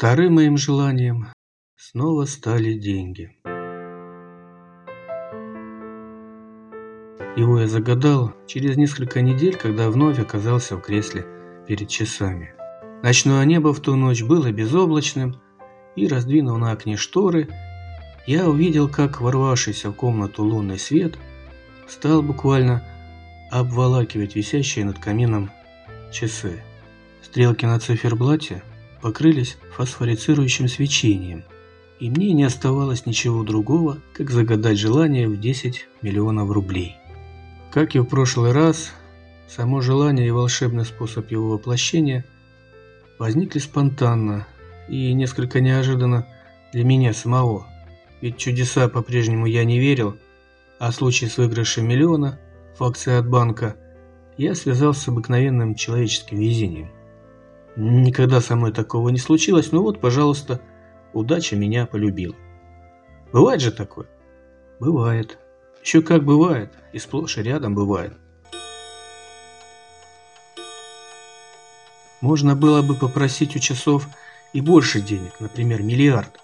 Вторым моим желанием снова стали деньги. Его я загадал через несколько недель, когда вновь оказался в кресле перед часами. Ночное небо в ту ночь было безоблачным, и, раздвинув на окне шторы, я увидел, как ворвавшийся в комнату лунный свет стал буквально обволакивать висящие над камином часы. Стрелки на циферблате покрылись фосфорицирующим свечением, и мне не оставалось ничего другого, как загадать желание в 10 миллионов рублей. Как и в прошлый раз, само желание и волшебный способ его воплощения возникли спонтанно и несколько неожиданно для меня самого. Ведь чудеса по-прежнему я не верил, а в случае с выигрышем миллиона в акции от банка я связался с обыкновенным человеческим везением. Никогда со мной такого не случилось, но вот, пожалуйста, удача меня полюбила. Бывает же такое? Бывает. Еще как бывает, и сплошь и рядом бывает. Можно было бы попросить у часов и больше денег, например, миллиард.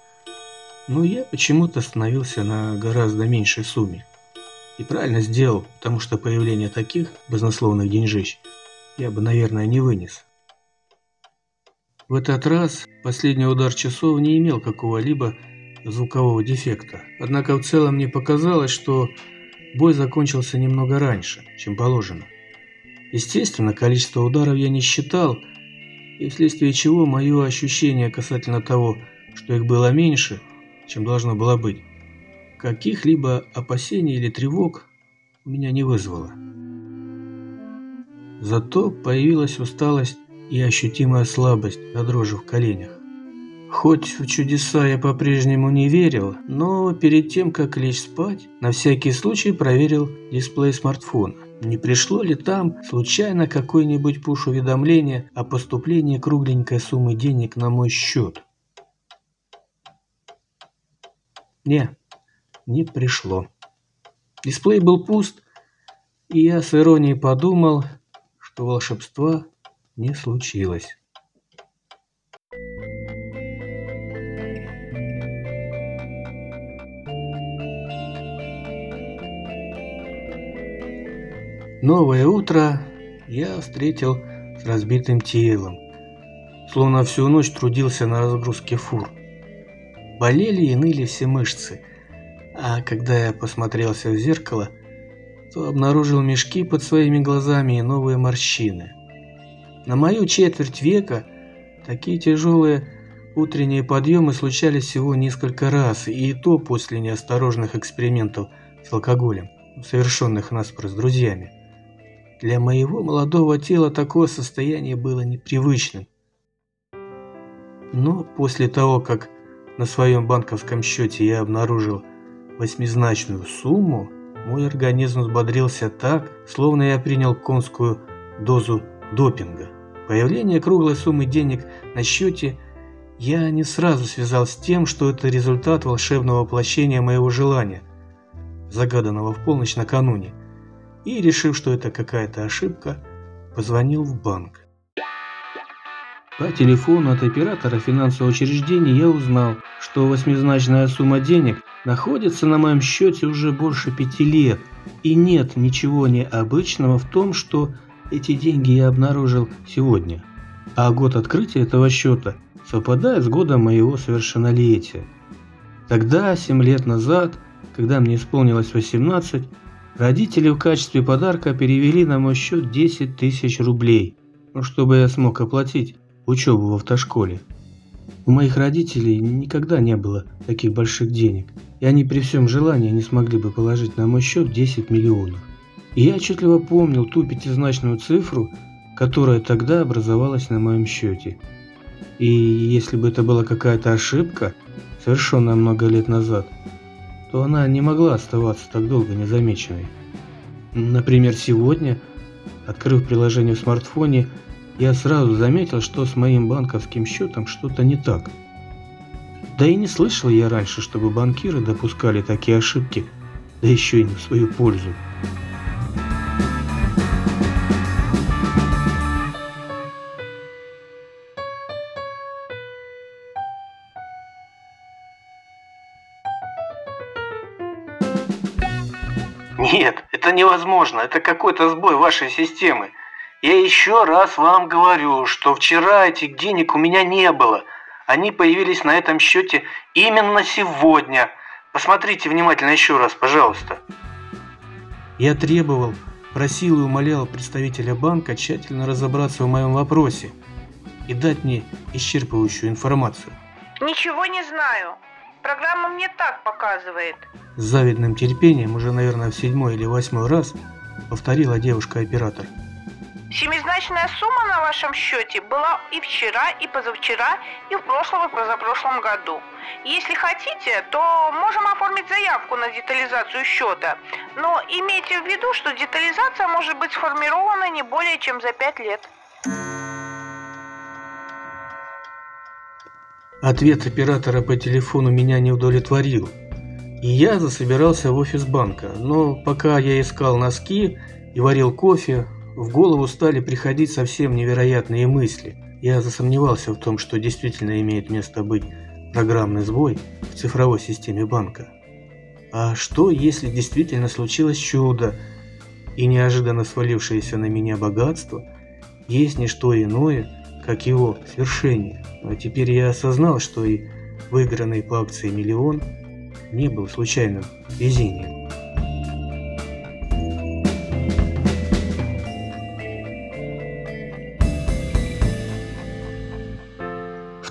Но я почему-то остановился на гораздо меньшей сумме. И правильно сделал, потому что появление таких баснословных деньжищ я бы, наверное, не вынес. В этот раз последний удар часов не имел какого-либо звукового дефекта. Однако в целом мне показалось, что бой закончился немного раньше, чем положено. Естественно, количество ударов я не считал, и вследствие чего мое ощущение касательно того, что их было меньше, чем должно было быть, каких-либо опасений или тревог у меня не вызвало. Зато появилась усталость и ощутимая слабость до дрожи в коленях. Хоть в чудеса я по-прежнему не верил, но перед тем, как лечь спать, на всякий случай проверил дисплей смартфона. Не пришло ли там случайно какое-нибудь пуш-уведомление о поступлении кругленькой суммы денег на мой счет? Не, не пришло. Дисплей был пуст, и я с иронией подумал, что волшебства не случилось. Новое утро я встретил с разбитым телом, словно всю ночь трудился на разгрузке фур. Болели и ныли все мышцы, а когда я посмотрелся в зеркало, то обнаружил мешки под своими глазами и новые морщины. На мою четверть века такие тяжелые утренние подъемы случались всего несколько раз, и то после неосторожных экспериментов с алкоголем, совершенных наспор с друзьями. Для моего молодого тела такое состояние было непривычным. Но после того, как на своем банковском счете я обнаружил восьмизначную сумму, мой организм взбодрился так, словно я принял конскую дозу допинга. Появление круглой суммы денег на счете я не сразу связал с тем, что это результат волшебного воплощения моего желания, загаданного в полночь накануне, и, решив, что это какая-то ошибка, позвонил в банк. По телефону от оператора финансового учреждения я узнал, что восьмизначная сумма денег находится на моем счете уже больше пяти лет, и нет ничего необычного в том, что эти деньги я обнаружил сегодня, а год открытия этого счета совпадает с годом моего совершеннолетия. Тогда, 7 лет назад, когда мне исполнилось 18, родители в качестве подарка перевели на мой счет 10 тысяч рублей, ну, чтобы я смог оплатить учебу в автошколе. У моих родителей никогда не было таких больших денег, и они при всем желании не смогли бы положить на мой счет 10 миллионов. И я отчетливо помнил ту пятизначную цифру, которая тогда образовалась на моем счете. И если бы это была какая-то ошибка, совершенная много лет назад, то она не могла оставаться так долго незамеченной. Например, сегодня, открыв приложение в смартфоне, я сразу заметил, что с моим банковским счетом что-то не так. Да и не слышал я раньше, чтобы банкиры допускали такие ошибки, да еще и не в свою пользу. Нет, это невозможно. Это какой-то сбой вашей системы. Я еще раз вам говорю, что вчера этих денег у меня не было. Они появились на этом счете именно сегодня. Посмотрите внимательно еще раз, пожалуйста. Я требовал, просил и умолял представителя банка тщательно разобраться в моем вопросе и дать мне исчерпывающую информацию. Ничего не знаю. Программа мне так показывает. С завидным терпением, уже, наверное, в седьмой или восьмой раз, повторила девушка-оператор. Семизначная сумма на вашем счете была и вчера, и позавчера, и в прошлом, и позапрошлом году. Если хотите, то можем оформить заявку на детализацию счета. Но имейте в виду, что детализация может быть сформирована не более чем за 5 лет. Ответ оператора по телефону меня не удовлетворил. И я засобирался в офис банка, но пока я искал носки и варил кофе, в голову стали приходить совсем невероятные мысли. Я засомневался в том, что действительно имеет место быть программный сбой в цифровой системе банка. А что, если действительно случилось чудо, и неожиданно свалившееся на меня богатство есть не что иное, как его свершение? А теперь я осознал, что и выигранный по акции миллион не был случайным везением.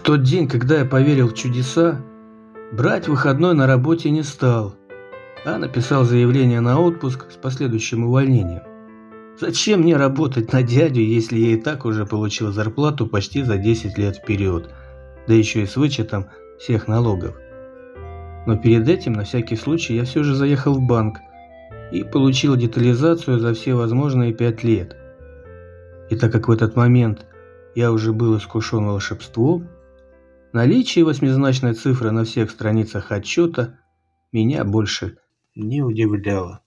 тот день, когда я поверил в чудеса, брать выходной на работе не стал, а написал заявление на отпуск с последующим увольнением. Зачем мне работать на дядю, если я и так уже получил зарплату почти за 10 лет вперед, да еще и с вычетом всех налогов. Но перед этим, на всякий случай, я все же заехал в банк и получил детализацию за все возможные 5 лет. И так как в этот момент я уже был искушен волшебством, Наличие восьмизначной цифры на всех страницах отчета меня больше не удивляло.